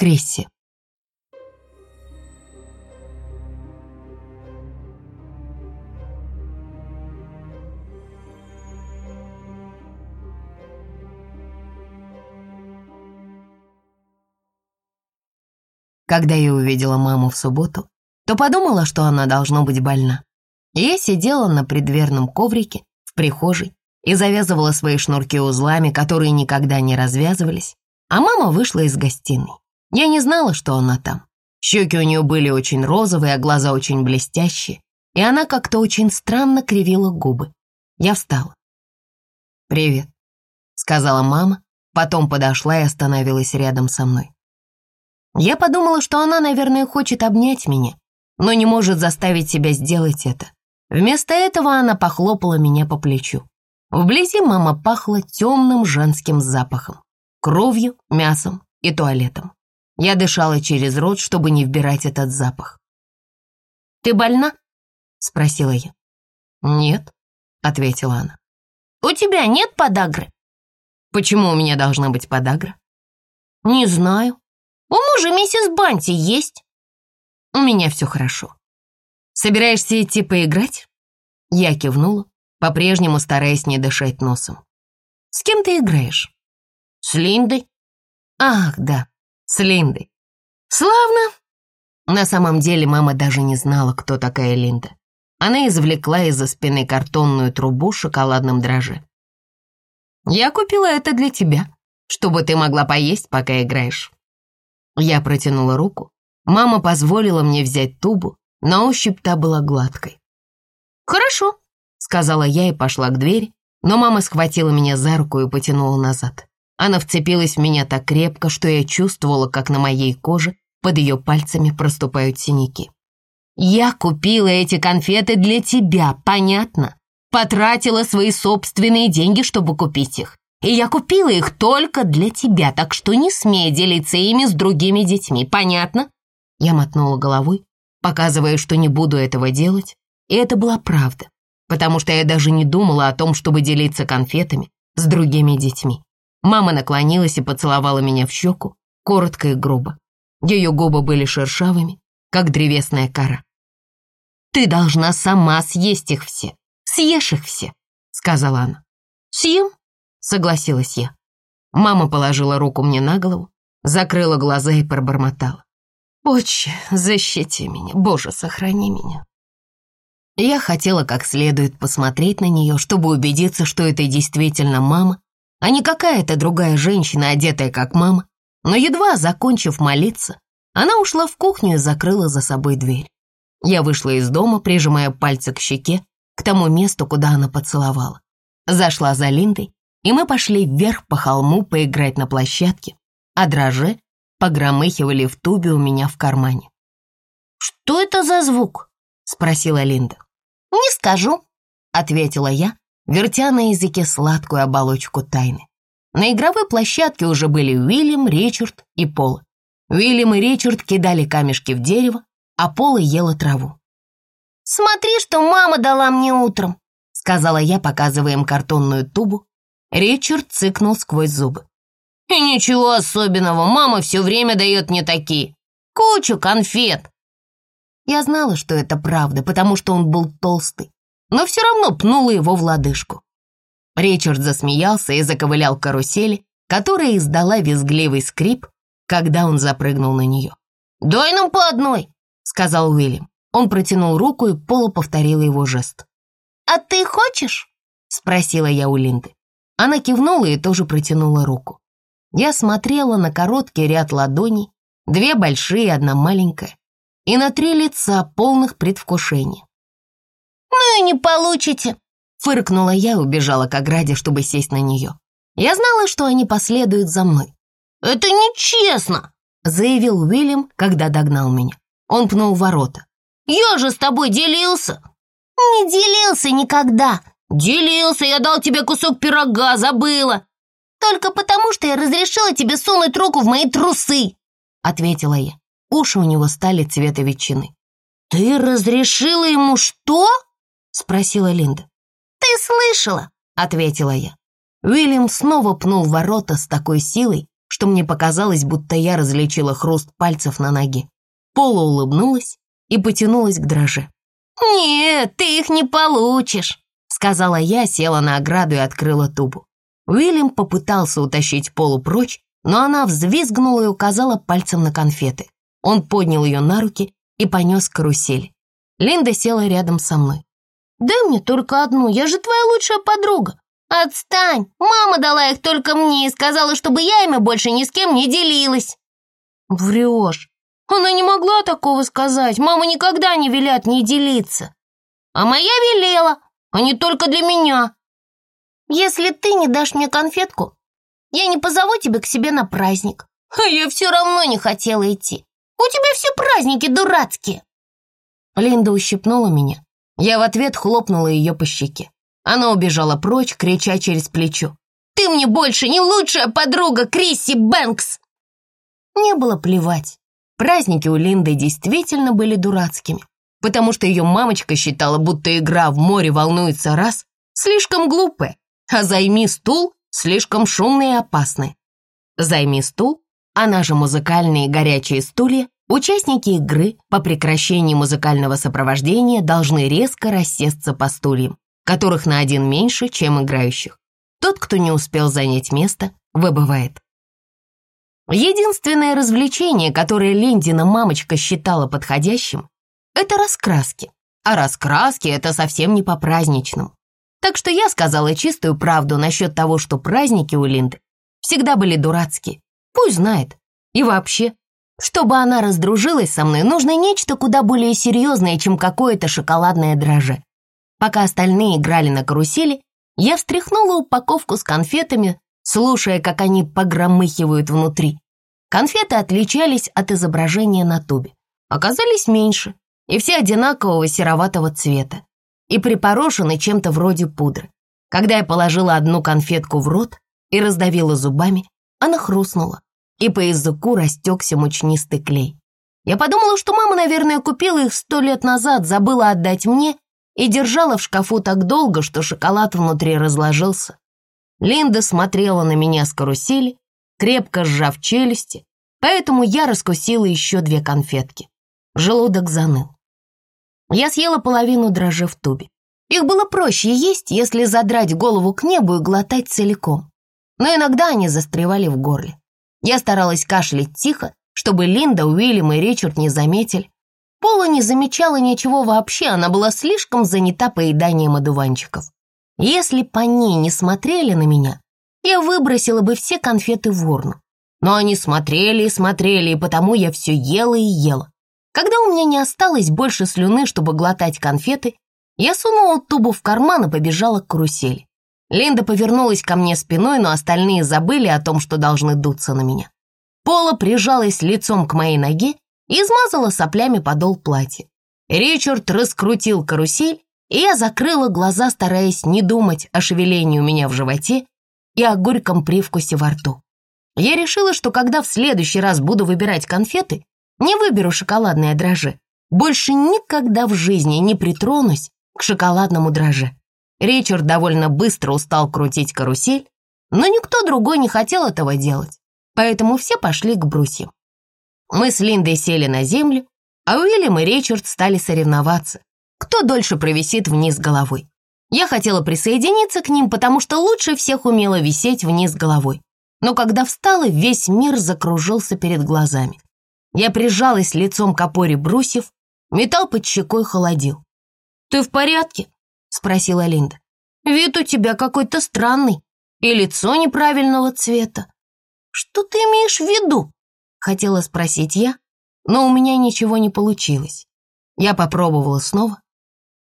Крисси. Когда я увидела маму в субботу, то подумала, что она должно быть больна. Я сидела на предверном коврике в прихожей и завязывала свои шнурки узлами, которые никогда не развязывались, а мама вышла из гостиной. Я не знала, что она там. Щеки у нее были очень розовые, а глаза очень блестящие, и она как-то очень странно кривила губы. Я встала. «Привет», — сказала мама, потом подошла и остановилась рядом со мной. Я подумала, что она, наверное, хочет обнять меня, но не может заставить себя сделать это. Вместо этого она похлопала меня по плечу. Вблизи мама пахла темным женским запахом, кровью, мясом и туалетом. Я дышала через рот, чтобы не вбирать этот запах. «Ты больна?» — спросила я. «Нет», — ответила она. «У тебя нет подагры?» «Почему у меня должна быть подагра?» «Не знаю. У мужа миссис Банти есть». «У меня все хорошо. Собираешься идти поиграть?» Я кивнула, по-прежнему стараясь не дышать носом. «С кем ты играешь?» «С Линдой». «Ах, да, с Линдой. Славно!» На самом деле мама даже не знала, кто такая Линда. Она извлекла из-за спины картонную трубу с шоколадным дрожжи. «Я купила это для тебя, чтобы ты могла поесть, пока играешь». Я протянула руку. Мама позволила мне взять тубу, на ощупь та была гладкой. «Хорошо», — сказала я и пошла к двери, но мама схватила меня за руку и потянула назад. Она вцепилась в меня так крепко, что я чувствовала, как на моей коже под ее пальцами проступают синяки. «Я купила эти конфеты для тебя, понятно? Потратила свои собственные деньги, чтобы купить их. И я купила их только для тебя, так что не смей делиться ими с другими детьми, понятно?» Я мотнула головой, показывая, что не буду этого делать, и это была правда, потому что я даже не думала о том, чтобы делиться конфетами с другими детьми. Мама наклонилась и поцеловала меня в щеку, коротко и грубо. Ее губы были шершавыми, как древесная кора. «Ты должна сама съесть их все. Съешь их все», — сказала она. «Съем», — согласилась я. Мама положила руку мне на голову, закрыла глаза и пробормотала. «Отче, защити меня, Боже, сохрани меня». Я хотела как следует посмотреть на нее, чтобы убедиться, что это действительно мама, а не какая-то другая женщина, одетая как мама. Но едва закончив молиться, она ушла в кухню и закрыла за собой дверь. Я вышла из дома, прижимая пальцы к щеке, к тому месту, куда она поцеловала. Зашла за Линдой, и мы пошли вверх по холму поиграть на площадке, а дрожжи погромыхивали в тубе у меня в кармане. «Что это за звук?» — спросила Линда. «Не скажу», — ответила я, вертя на языке сладкую оболочку тайны. На игровой площадке уже были Уильям, Ричард и Пол. Уильям и Ричард кидали камешки в дерево, а Пола ела траву. «Смотри, что мама дала мне утром», — сказала я, показывая им картонную тубу. Ричард цыкнул сквозь зубы. «И ничего особенного, мама все время дает мне такие. Кучу конфет. Я знала, что это правда, потому что он был толстый, но все равно пнула его в лодыжку. Ричард засмеялся и заковылял к карусели, которая издала визгливый скрип, когда он запрыгнул на нее. «Дай нам по одной!» — сказал Уильям. Он протянул руку, и Пола повторила его жест. «А ты хочешь?» — спросила я у Линды. Она кивнула и тоже протянула руку. Я смотрела на короткий ряд ладоней, две большие одна маленькая, и на три лица, полных предвкушения. «Ну и не получите!» Фыркнула я и убежала к ограде, чтобы сесть на нее. Я знала, что они последуют за мной. «Это нечестно!» заявил Уильям, когда догнал меня. Он пнул ворота. «Я же с тобой делился!» «Не делился никогда!» «Делился, я дал тебе кусок пирога, забыла!» «Только потому, что я разрешила тебе сунуть руку в мои трусы!» Ответила я. Уши у него стали цвета ветчины. «Ты разрешила ему что?» — спросила Линда. «Ты слышала?» — ответила я. Уильям снова пнул ворота с такой силой, что мне показалось, будто я различила хруст пальцев на ноге. Пола улыбнулась и потянулась к дроже. «Нет, ты их не получишь», — сказала я, села на ограду и открыла тубу. Уильям попытался утащить Полу прочь, но она взвизгнула и указала пальцем на конфеты. Он поднял ее на руки и понес карусель. Линда села рядом со мной. «Дай мне только одну, я же твоя лучшая подруга». «Отстань! Мама дала их только мне и сказала, чтобы я ими больше ни с кем не делилась». «Врешь. Она не могла такого сказать. Мама никогда не велят не делиться. А моя велела, а не только для меня. Если ты не дашь мне конфетку, я не позову тебя к себе на праздник. А я все равно не хотела идти. У тебя все праздники дурацкие. Линда ущипнула меня. Я в ответ хлопнула ее по щеке. Она убежала прочь, крича через плечо. «Ты мне больше не лучшая подруга Крисси Бэнкс!» Мне было плевать. Праздники у Линды действительно были дурацкими, потому что ее мамочка считала, будто игра в море волнуется раз, слишком глупая, а «Займи стул» слишком шумная и опасная. «Займи стул», она же музыкальные горячие стулья, Участники игры по прекращении музыкального сопровождения должны резко рассесться по стульям, которых на один меньше, чем играющих. Тот, кто не успел занять место, выбывает. Единственное развлечение, которое Линдина мамочка считала подходящим, это раскраски. А раскраски — это совсем не по-праздничному. Так что я сказала чистую правду насчет того, что праздники у Линды всегда были дурацкие. Пусть знает. И вообще, чтобы она раздружилась со мной, нужно нечто куда более серьезное, чем какое-то шоколадное дрожжи. Пока остальные играли на карусели, я встряхнула упаковку с конфетами, слушая, как они погромыхивают внутри. Конфеты отличались от изображения на тубе. Оказались меньше, и все одинакового сероватого цвета, и припорошены чем-то вроде пудры. Когда я положила одну конфетку в рот и раздавила зубами, она хрустнула и по языку растекся мучнистый клей. Я подумала, что мама, наверное, купила их сто лет назад, забыла отдать мне и держала в шкафу так долго, что шоколад внутри разложился. Линда смотрела на меня с карусели, крепко сжав челюсти, поэтому я раскусила еще две конфетки. Желудок заныл. Я съела половину дрожжи в тубе. Их было проще есть, если задрать голову к небу и глотать целиком. Но иногда они застревали в горле. Я старалась кашлять тихо, чтобы Линда, Уильям и Ричард не заметили. Пола не замечала ничего вообще, она была слишком занята поеданием одуванчиков. Если по ней не смотрели на меня, я выбросила бы все конфеты в урну. Но они смотрели и смотрели, и потому я все ела и ела. Когда у меня не осталось больше слюны, чтобы глотать конфеты, я сунула тубу в карман и побежала к карусели. Линда повернулась ко мне спиной, но остальные забыли о том, что должны дуться на меня. Пола прижалась лицом к моей ноге и измазала соплями подол платья. Ричард раскрутил карусель, и я закрыла глаза, стараясь не думать о шевелении у меня в животе и о горьком привкусе во рту. Я решила, что когда в следующий раз буду выбирать конфеты, не выберу шоколадное дрожжи. Больше никогда в жизни не притронусь к шоколадному дрожжи. Ричард довольно быстро устал крутить карусель, но никто другой не хотел этого делать, поэтому все пошли к брусьям. Мы с Линдой сели на землю, а Уильям и Ричард стали соревноваться, кто дольше провисит вниз головой. Я хотела присоединиться к ним, потому что лучше всех умела висеть вниз головой. Но когда встала, весь мир закружился перед глазами. Я прижалась лицом к опоре брусьев, металл под щекой холодил. «Ты в порядке?» — спросила Линда. «Вид у тебя какой-то странный, и лицо неправильного цвета. Что ты имеешь в виду?» — хотела спросить я, но у меня ничего не получилось. Я попробовала снова.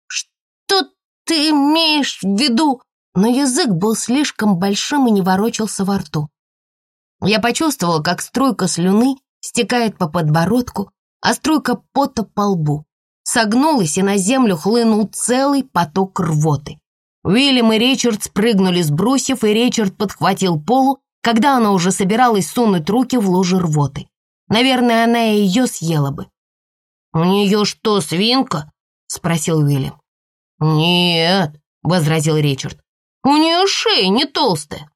«Что ты имеешь в виду?» Но язык был слишком большим и не ворочался во рту. Я почувствовала, как струйка слюны стекает по подбородку, а струйка пота по лбу согнулась, и на землю хлынул целый поток рвоты. Уильям и Ричард спрыгнули с брусьев, и Ричард подхватил Полу, когда она уже собиралась сунуть руки в лужу рвоты. Наверное, она ее съела бы. «У нее что, свинка?» — спросил Уильям. «Нет», — возразил Ричард. «У нее шея не толстая».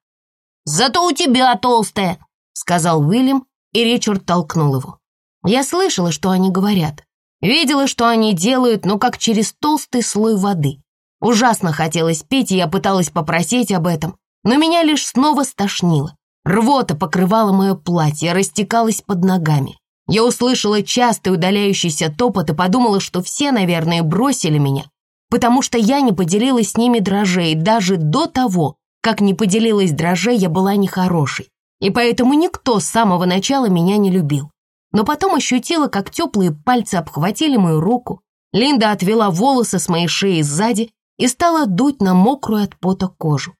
«Зато у тебя толстая», — сказал Уильям, и Ричард толкнул его. Я слышала, что они говорят. Видела, что они делают, но как через толстый слой воды. Ужасно хотелось пить, и я пыталась попросить об этом, но меня лишь снова стошнило. Рвота покрывала мое платье, растекалась под ногами. Я услышала частый удаляющийся топот и подумала, что все, наверное, бросили меня, потому что я не поделилась с ними дрожжей, даже до того, как не поделилась дрожжей, я была нехорошей, и поэтому никто с самого начала меня не любил. Но потом ощутила, как теплые пальцы обхватили мою руку, Линда отвела волосы с моей шеи сзади и стала дуть на мокрую от пота кожу.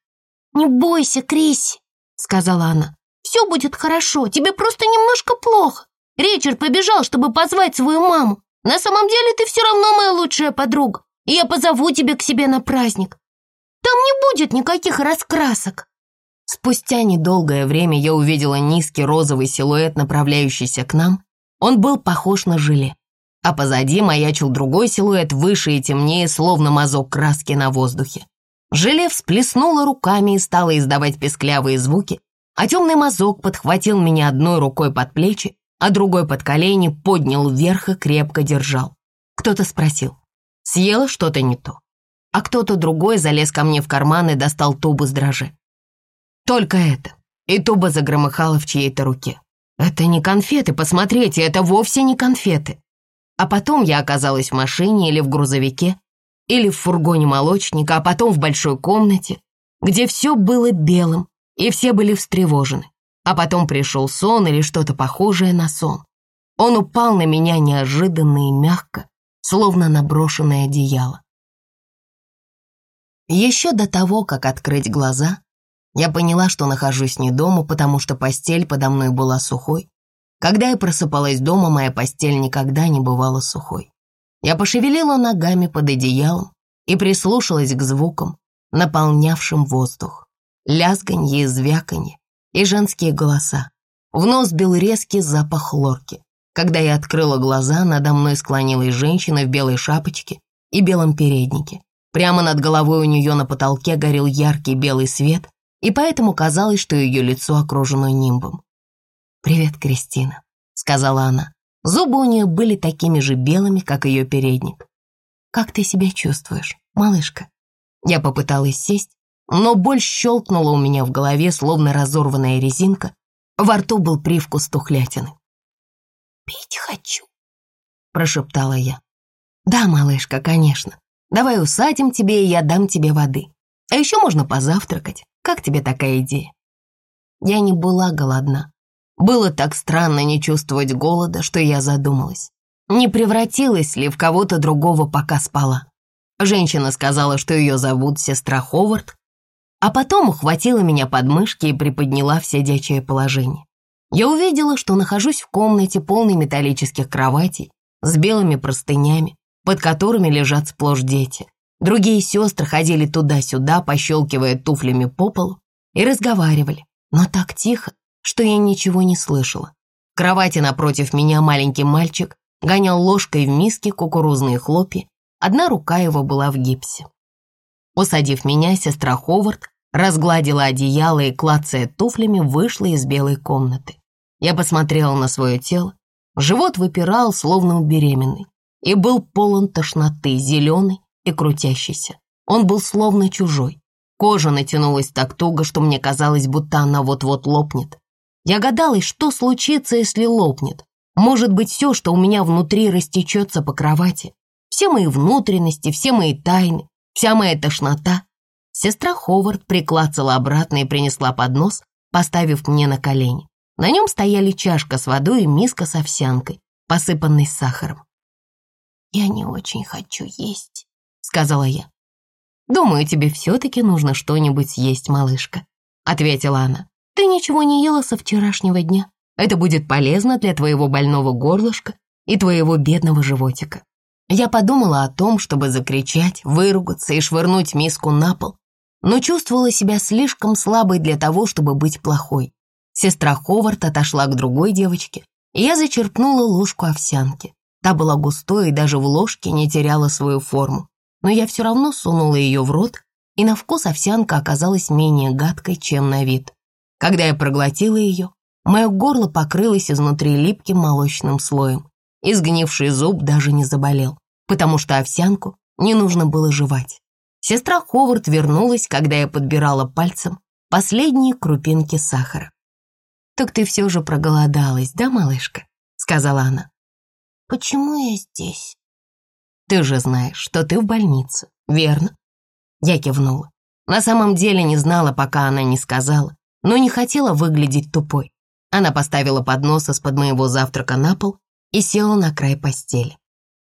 «Не бойся, Крисси», — сказала она. «Все будет хорошо, тебе просто немножко плохо. Ричард побежал, чтобы позвать свою маму. На самом деле ты все равно моя лучшая подруга, и я позову тебя к себе на праздник. Там не будет никаких раскрасок». Спустя недолгое время я увидела низкий розовый силуэт, направляющийся к нам. Он был похож на желе. А позади маячил другой силуэт, выше и темнее, словно мазок краски на воздухе. Желе всплеснула руками и стала издавать песклявые звуки, а темный мазок подхватил меня одной рукой под плечи, а другой под колени, поднял вверх и крепко держал. Кто-то спросил, съела что-то не то, а кто-то другой залез ко мне в карман и достал тубу с дрожжи. Только это. И туба загромыхала в чьей-то руке. Это не конфеты, посмотрите, это вовсе не конфеты. А потом я оказалась в машине или в грузовике, или в фургоне молочника, а потом в большой комнате, где все было белым, и все были встревожены. А потом пришел сон или что-то похожее на сон. Он упал на меня неожиданно и мягко, словно наброшенное одеяло. Еще до того, как открыть глаза, я поняла, что нахожусь не дома, потому что постель подо мной была сухой. Когда я просыпалась дома, моя постель никогда не бывала сухой. Я пошевелила ногами под одеялом и прислушалась к звукам, наполнявшим воздух. Лязганье и звяканье, и женские голоса. В нос бил резкий запах хлорки. Когда я открыла глаза, надо мной склонилась женщина в белой шапочке и белом переднике. Прямо над головой у нее на потолке горел яркий белый свет, и поэтому казалось, что ее лицо окружено нимбом. «Привет, Кристина», — сказала она. Зубы у нее были такими же белыми, как ее передник. «Как ты себя чувствуешь, малышка?» Я попыталась сесть, но боль щелкнула у меня в голове, словно разорванная резинка. Во рту был привкус тухлятины. «Пить хочу», — прошептала я. «Да, малышка, конечно. Давай усадим тебе, и я дам тебе воды. А еще можно позавтракать. Как тебе такая идея?» Я не была голодна. Было так странно не чувствовать голода, что я задумалась. Не превратилась ли в кого-то другого, пока спала? Женщина сказала, что ее зовут сестра Ховард, а потом ухватила меня под мышки и приподняла в сидячее положение. Я увидела, что нахожусь в комнате полной металлических кроватей с белыми простынями, под которыми лежат сплошь дети. Другие сестры ходили туда-сюда, пощелкивая туфлями по полу, и разговаривали, но так тихо, что я ничего не слышала. В кровати напротив меня маленький мальчик гонял ложкой в миске кукурузные хлопья, одна рука его была в гипсе. Усадив меня, сестра Ховард разгладила одеяло и, клацая туфлями, вышла из белой комнаты. Я посмотрела на свое тело. Живот выпирал, словно у беременной, и был полон тошноты, зеленый, и крутящийся. Он был словно чужой. Кожа натянулась так туго, что мне казалось, будто она вот-вот лопнет. Я гадалась, что случится, если лопнет. Может быть, все, что у меня внутри, растечется по кровати. Все мои внутренности, все мои тайны, вся моя тошнота. Сестра Ховард приклацала обратно и принесла поднос, поставив мне на колени. На нем стояли чашка с водой и миска с овсянкой, посыпанной сахаром. «Я не очень хочу есть», сказала я. «Думаю, тебе все-таки нужно что-нибудь съесть, малышка», ответила она. «Ты ничего не ела со вчерашнего дня. Это будет полезно для твоего больного горлышка и твоего бедного животика». Я подумала о том, чтобы закричать, выругаться и швырнуть миску на пол, но чувствовала себя слишком слабой для того, чтобы быть плохой. Сестра Ховард отошла к другой девочке, и я зачерпнула ложку овсянки. Та была густой и даже в ложке не теряла свою форму но я все равно сунула ее в рот, и на вкус овсянка оказалась менее гадкой, чем на вид. Когда я проглотила ее, Мое горло покрылось изнутри липким молочным слоем. Изгнивший зуб даже не заболел, потому что овсянку не нужно было жевать. Сестра Ховард вернулась, когда я подбирала пальцем последние крупинки сахара. «Так ты все же проголодалась, да, малышка?» — сказала она. «Почему я здесь?» «Ты же знаешь, что ты в больнице, верно?» Я кивнула. На самом деле не знала, пока она не сказала, но не хотела выглядеть тупой. Она поставила поднос из-под моего завтрака на пол и села на край постели.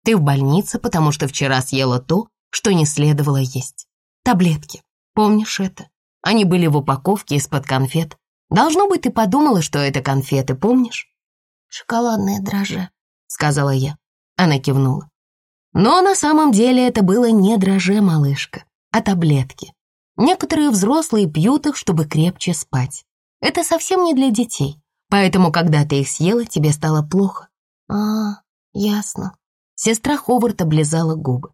«Ты в больнице, потому что вчера съела то, что не следовало есть. Таблетки. Помнишь это? Они были в упаковке из-под конфет. Должно быть, ты подумала, что это конфеты, помнишь? «Шоколадные дрожжи», — сказала я. Она кивнула. Но на самом деле это было не дрожжи, малышка, а таблетки. Некоторые взрослые пьют их, чтобы крепче спать. Это совсем не для детей, поэтому, когда ты их съела, тебе стало плохо. А, ясно. Сестра Ховард облизала губы.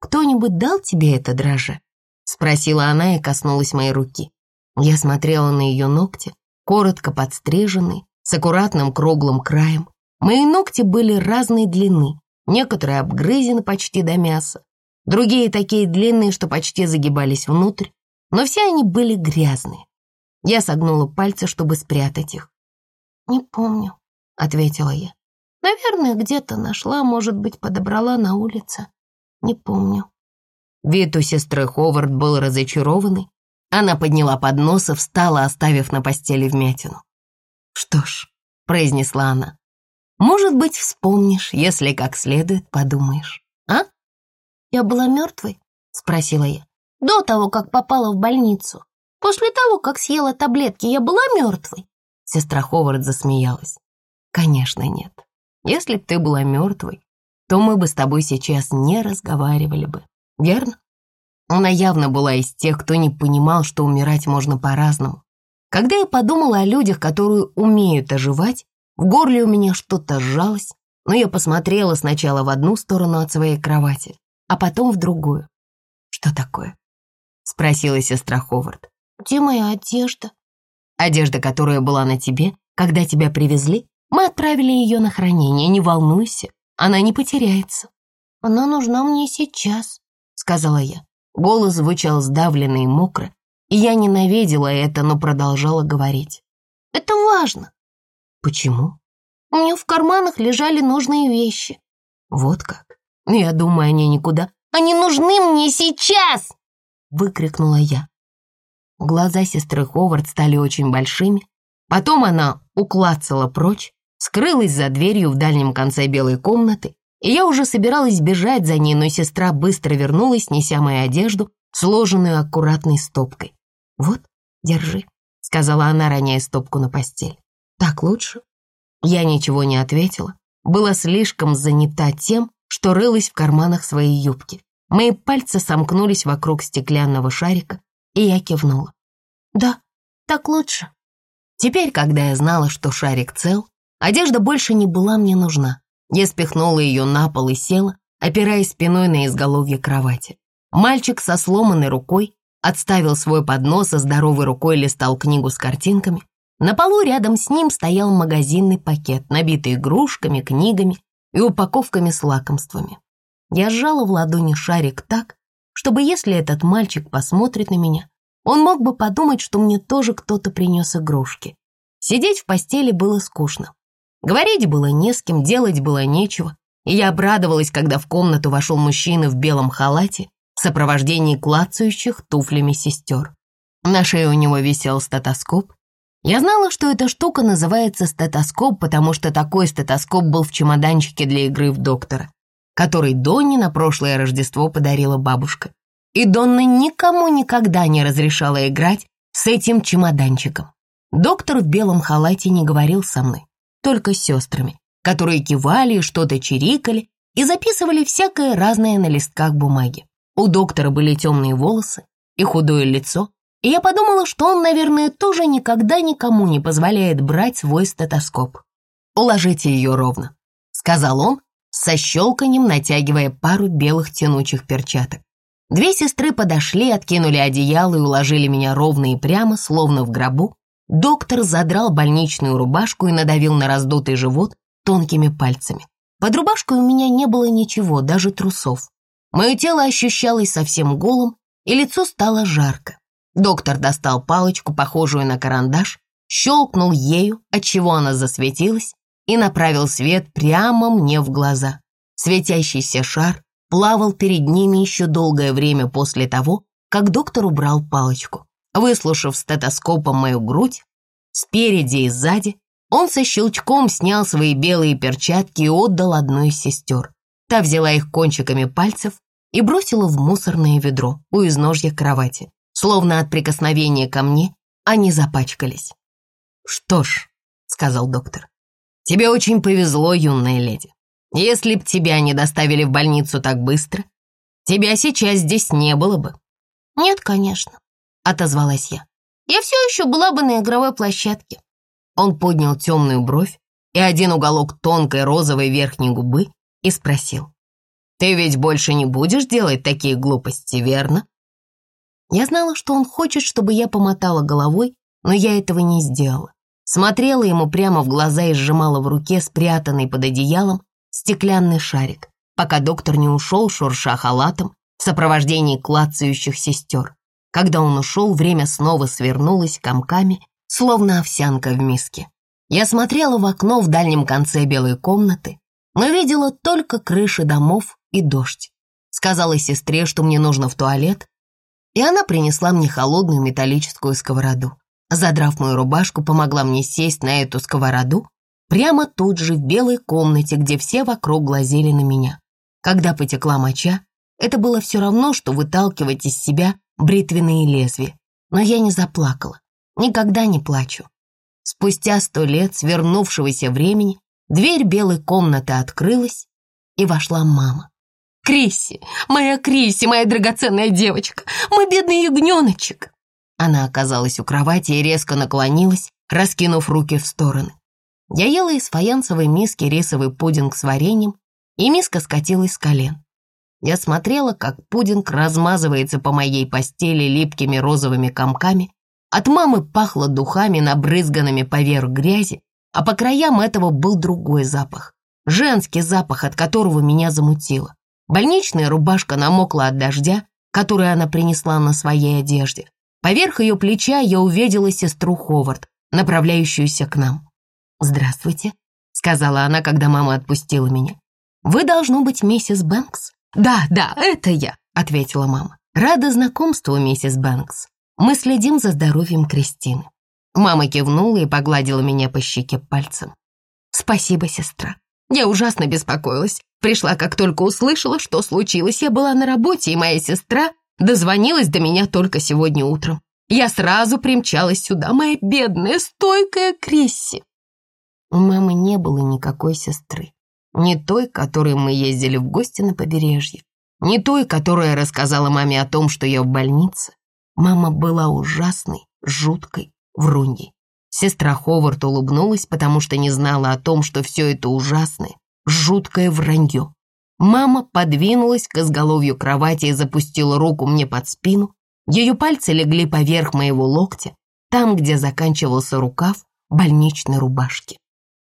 «Кто-нибудь дал тебе это дрожжи?» — спросила она и коснулась моей руки. Я смотрела на ее ногти, коротко подстриженные, с аккуратным круглым краем. Мои ногти были разной длины, некоторые обгрызены почти до мяса, другие такие длинные, что почти загибались внутрь, но все они были грязные. Я согнула пальцы, чтобы спрятать их. «Не помню», — ответила я. «Наверное, где-то нашла, может быть, подобрала на улице. Не помню». Вид у сестры Ховард был разочарованный, она подняла поднос и встала, оставив на постели вмятину. «Что ж», — произнесла она, — «может быть, вспомнишь, если как следует подумаешь, а?» «Я была мертвой?» — спросила я. «До того, как попала в больницу. После того, как съела таблетки, я была мертвой?» Сестра Ховард засмеялась. «Конечно нет. Если б ты была мертвой, то мы бы с тобой сейчас не разговаривали бы, верно?» Она явно была из тех, кто не понимал, что умирать можно по-разному. Когда я подумала о людях, которые умеют оживать, в горле у меня что-то сжалось, но я посмотрела сначала в одну сторону от своей кровати, а потом в другую. «Что такое?» — спросила сестра Ховард. «Где моя одежда?» «Одежда, которая была на тебе, когда тебя привезли? Мы отправили ее на хранение, не волнуйся, она не потеряется». «Она нужна мне сейчас», — сказала я. Голос звучал сдавленно и мокро, и я ненавидела это, но продолжала говорить. «Это важно». «Почему?» «У меня в карманах лежали нужные вещи». «Вот как? Я думаю, они никуда». «Они нужны мне сейчас!» Выкрикнула я. Глаза сестры Ховард стали очень большими. Потом она уклацала прочь, скрылась за дверью в дальнем конце белой комнаты и я уже собиралась бежать за ней, но сестра быстро вернулась, неся мою одежду, сложенную аккуратной стопкой. «Вот, держи», — сказала она, роняя стопку на постель. «Так лучше?» Я ничего не ответила, была слишком занята тем, что рылась в карманах своей юбки. Мои пальцы сомкнулись вокруг стеклянного шарика, и я кивнула. «Да, так лучше». Теперь, когда я знала, что шарик цел, одежда больше не была мне нужна. Я спихнула ее на пол и села, опираясь спиной на изголовье кровати. Мальчик со сломанной рукой отставил свой поднос и здоровой рукой листал книгу с картинками. На полу рядом с ним стоял магазинный пакет, набитый игрушками, книгами и упаковками с лакомствами. Я сжала в ладони шарик так, чтобы если этот мальчик посмотрит на меня, он мог бы подумать, что мне тоже кто-то принес игрушки. Сидеть в постели было скучно. Говорить было не с кем, делать было нечего, и я обрадовалась, когда в комнату вошел мужчина в белом халате в сопровождении клацающих туфлями сестер. На шее у него висел стетоскоп. Я знала, что эта штука называется стетоскоп, потому что такой стетоскоп был в чемоданчике для игры в доктора, который Донни на прошлое Рождество подарила бабушка. И Донна никому никогда не разрешала играть с этим чемоданчиком. Доктор в белом халате не говорил со мной только с сестрами, которые кивали, что-то чирикали и записывали всякое разное на листках бумаги. У доктора были темные волосы и худое лицо, и я подумала, что он, наверное, тоже никогда никому не позволяет брать свой стетоскоп. «Уложите ее ровно», — сказал он, со щелканем натягивая пару белых тянучих перчаток. Две сестры подошли, откинули одеяло и уложили меня ровно и прямо, словно в гробу. доктор задрал больничную рубашку и надавил на раздутый живот тонкими пальцами. Под рубашкой у меня не было ничего, даже трусов. Мое тело ощущалось совсем голым, и лицо стало жарко. Доктор достал палочку, похожую на карандаш, щелкнул ею, отчего она засветилась, и направил свет прямо мне в глаза. Светящийся шар плавал перед ними еще долгое время после того, как доктор убрал палочку. Выслушав стетоскопом мою грудь, спереди и сзади, он со щелчком снял свои белые перчатки и отдал одной из сестер. Та взяла их кончиками пальцев и бросила в мусорное ведро у изножья кровати. Словно от прикосновения ко мне они запачкались. «Что ж», — сказал доктор, — «тебе очень повезло, юная леди. Если б тебя не доставили в больницу так быстро, тебя сейчас здесь не было бы». «Нет, конечно», — отозвалась я. «Я все еще была бы на игровой площадке». Он поднял темную бровь и один уголок тонкой розовой верхней губы и спросил. «Ты ведь больше не будешь делать такие глупости, верно?» Я знала, что он хочет, чтобы я помотала головой, но я этого не сделала. Смотрела ему прямо в глаза и сжимала в руке спрятанный под одеялом стеклянный шарик, пока доктор не ушел, шурша халатом, в сопровождении клацающих сестер. Когда он ушел, время снова свернулось комками, словно овсянка в миске. Я смотрела в окно в дальнем конце белой комнаты, но видела только крыши домов и дождь. Сказала сестре, что мне нужно в туалет, и она принесла мне холодную металлическую сковороду. Задрав мою рубашку, помогла мне сесть на эту сковороду прямо тут же в белой комнате, где все вокруг глазели на меня. Когда потекла моча, это было все равно, что выталкивать из себя бритвенные лезвия. Но я не заплакала, никогда не плачу. Спустя сто лет свернувшегося времени дверь белой комнаты открылась, и вошла мама. Крисси, моя Крисси, моя драгоценная девочка, мой бедный ягненочек!» Она оказалась у кровати и резко наклонилась, раскинув руки в стороны. Я ела из фаянсовой миски рисовый пудинг с вареньем, и миска скатилась с колен. Я смотрела, как пудинг размазывается по моей постели липкими розовыми комками. От мамы пахло духами, набрызганными поверх грязи, а по краям этого был другой запах. Женский запах, от которого меня замутило. Больничная рубашка намокла от дождя, который она принесла на своей одежде. Поверх ее плеча я увидела сестру Ховард, направляющуюся к нам. «Здравствуйте», — сказала она, когда мама отпустила меня. «Вы, должно быть, миссис Бэнкс?» «Да, да, это я», — ответила мама. «Рада знакомству, миссис Бэнкс. Мы следим за здоровьем Кристины». Мама кивнула и погладила меня по щеке пальцем. «Спасибо, сестра. Я ужасно беспокоилась. Пришла, как только услышала, что случилось. Я была на работе, и моя сестра дозвонилась до меня только сегодня утром. Я сразу примчалась сюда, моя бедная, стойкая Крисси. У мамы не было никакой сестры. Не той, которой мы ездили в гости на побережье. Не той, которая рассказала маме о том, что я в больнице. Мама была ужасной, жуткой, вруньей. Сестра Ховард улыбнулась, потому что не знала о том, что все это ужасное, жуткое вранье. Мама подвинулась к изголовью кровати и запустила руку мне под спину. Ее пальцы легли поверх моего локтя, там, где заканчивался рукав больничной рубашки.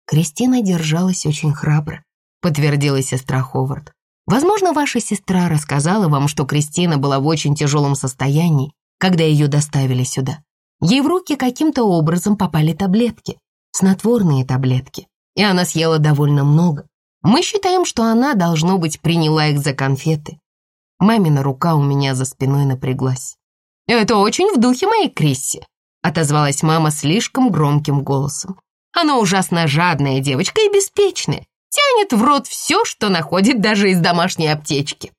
Кристина держалась очень храбро, подтвердила сестра Ховард. Возможно, ваша сестра рассказала вам, что Кристина была в очень тяжелом состоянии, когда ее доставили сюда. Ей в руки каким-то образом попали таблетки, снотворные таблетки, и она съела довольно много. Мы считаем, что она, должно быть, приняла их за конфеты. Мамина рука у меня за спиной напряглась. «Это очень в духе моей Крисси», — отозвалась мама слишком громким голосом. «Она ужасно жадная девочка и беспечная, тянет в рот все, что находит даже из домашней аптечки».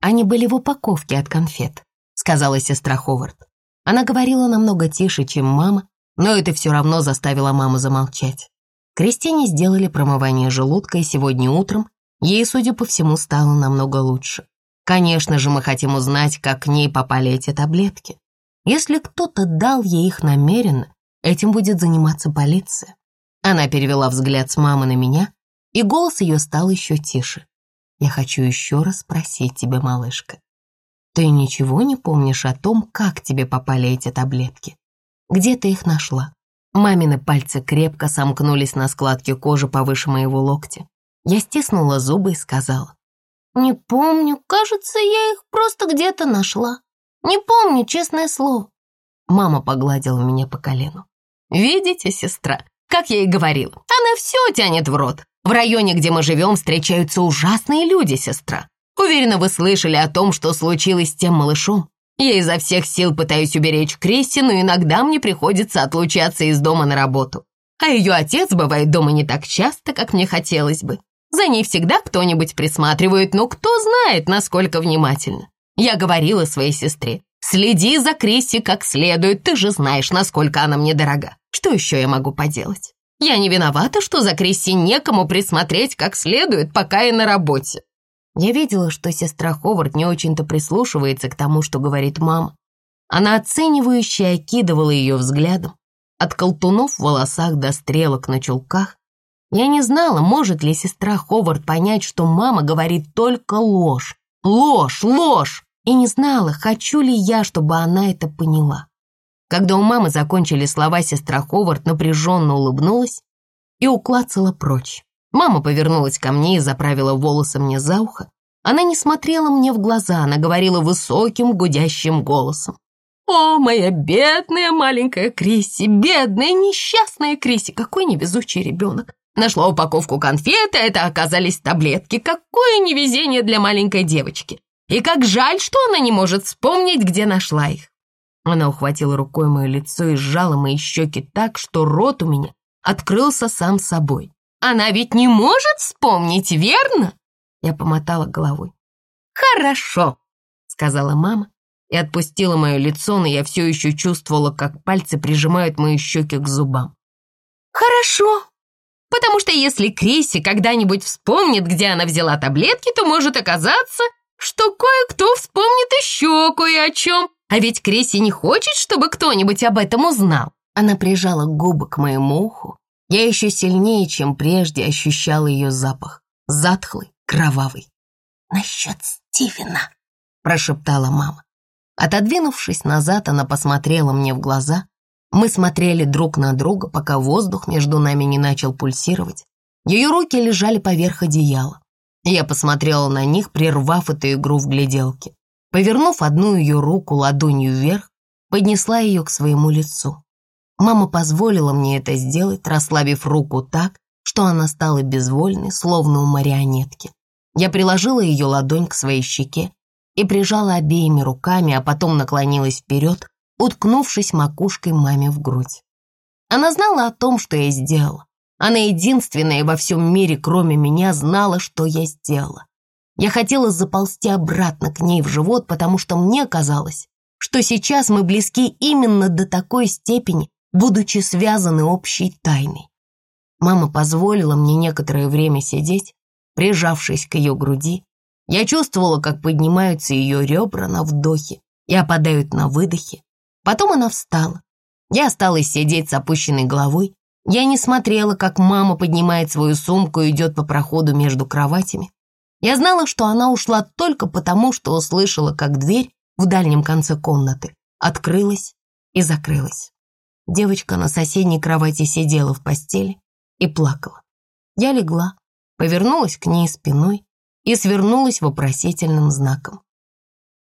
«Они были в упаковке от конфет», — сказала сестра Ховард. Она говорила намного тише, чем мама, но это все равно заставило маму замолчать. Кристине сделали промывание желудка, и сегодня утром ей, судя по всему, стало намного лучше. Конечно же, мы хотим узнать, как к ней попали эти таблетки. Если кто-то дал ей их намеренно, этим будет заниматься полиция. Она перевела взгляд с мамы на меня, и голос ее стал еще тише. Я хочу еще раз спросить тебя, малышка. Ты ничего не помнишь о том, как тебе попали эти таблетки? Где ты их нашла?» Мамины пальцы крепко сомкнулись на складке кожи повыше моего локтя. Я стиснула зубы и сказала. «Не помню, кажется, я их просто где-то нашла. Не помню, честное слово». Мама погладила меня по колену. «Видите, сестра, как я и говорила, она все тянет в рот. В районе, где мы живем, встречаются ужасные люди, сестра. Уверена, вы слышали о том, что случилось с тем малышом. Я изо всех сил пытаюсь уберечь Кристи, но иногда мне приходится отлучаться из дома на работу. А ее отец бывает дома не так часто, как мне хотелось бы. За ней всегда кто-нибудь присматривает, но кто знает, насколько внимательно. Я говорила своей сестре, следи за Кристи как следует, ты же знаешь, насколько она мне дорога. Что еще я могу поделать? Я не виновата, что за Кристи некому присмотреть как следует, пока я на работе. Я видела, что сестра Ховард не очень-то прислушивается к тому, что говорит мама. Она оценивающе окидывала ее взглядом. От колтунов в волосах до стрелок на чулках. Я не знала, может ли сестра Ховард понять, что мама говорит только ложь. Ложь, ложь! И не знала, хочу ли я, чтобы она это поняла. Когда у мамы закончили слова, сестра Ховард напряженно улыбнулась и уклацала прочь. Мама повернулась ко мне и заправила волосы мне за ухо. Она не смотрела мне в глаза, она говорила высоким гудящим голосом. «О, моя бедная маленькая Крисси, бедная несчастная Крисси, какой невезучий ребенок! Нашла упаковку конфет, а это оказались таблетки. Какое невезение для маленькой девочки! И как жаль, что она не может вспомнить, где нашла их!» Она ухватила рукой мое лицо и сжала мои щеки так, что рот у меня открылся сам собой. Она ведь не может вспомнить, верно?» Я помотала головой. «Хорошо», — сказала мама и отпустила мое лицо, но я все еще чувствовала, как пальцы прижимают мои щеки к зубам. «Хорошо, потому что если Криси когда-нибудь вспомнит, где она взяла таблетки, то может оказаться, что кое-кто вспомнит еще кое о чем. А ведь Криси не хочет, чтобы кто-нибудь об этом узнал». Она прижала губы к моему уху, я еще сильнее, чем прежде, ощущала ее запах. Затхлый, кровавый. «Насчет Стивена», — прошептала мама. Отодвинувшись назад, она посмотрела мне в глаза. Мы смотрели друг на друга, пока воздух между нами не начал пульсировать. Ее руки лежали поверх одеяла. Я посмотрела на них, прервав эту игру в гляделке. Повернув одну ее руку ладонью вверх, поднесла ее к своему лицу. Мама позволила мне это сделать, расслабив руку так, что она стала безвольной, словно у марионетки. Я приложила ее ладонь к своей щеке и прижала обеими руками, а потом наклонилась вперед, уткнувшись макушкой маме в грудь. Она знала о том, что я сделала. Она единственная во всем мире, кроме меня, знала, что я сделала. Я хотела заползти обратно к ней в живот, потому что мне казалось, что сейчас мы близки именно до такой степени, будучи связаны общей тайной. Мама позволила мне некоторое время сидеть, прижавшись к ее груди. Я чувствовала, как поднимаются ее ребра на вдохе и опадают на выдохе. Потом она встала. Я осталась сидеть с опущенной головой. Я не смотрела, как мама поднимает свою сумку и идет по проходу между кроватями. Я знала, что она ушла только потому, что услышала, как дверь в дальнем конце комнаты открылась и закрылась. Девочка на соседней кровати сидела в постели и плакала. Я легла, повернулась к ней спиной и свернулась вопросительным знаком.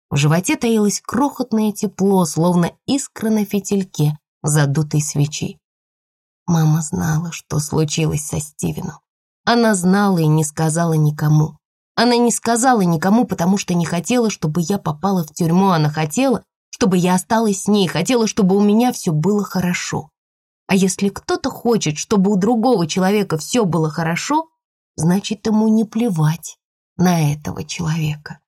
В животе таилось крохотное тепло, словно искра на фитильке задутой свечи. Мама знала, что случилось со Стивеном. Она знала и не сказала никому. Она не сказала никому, потому что не хотела, чтобы я попала в тюрьму. Она хотела, чтобы я осталась с ней, хотела, чтобы у меня все было хорошо. А если кто-то хочет, чтобы у другого человека все было хорошо, значит, ему не плевать на этого человека.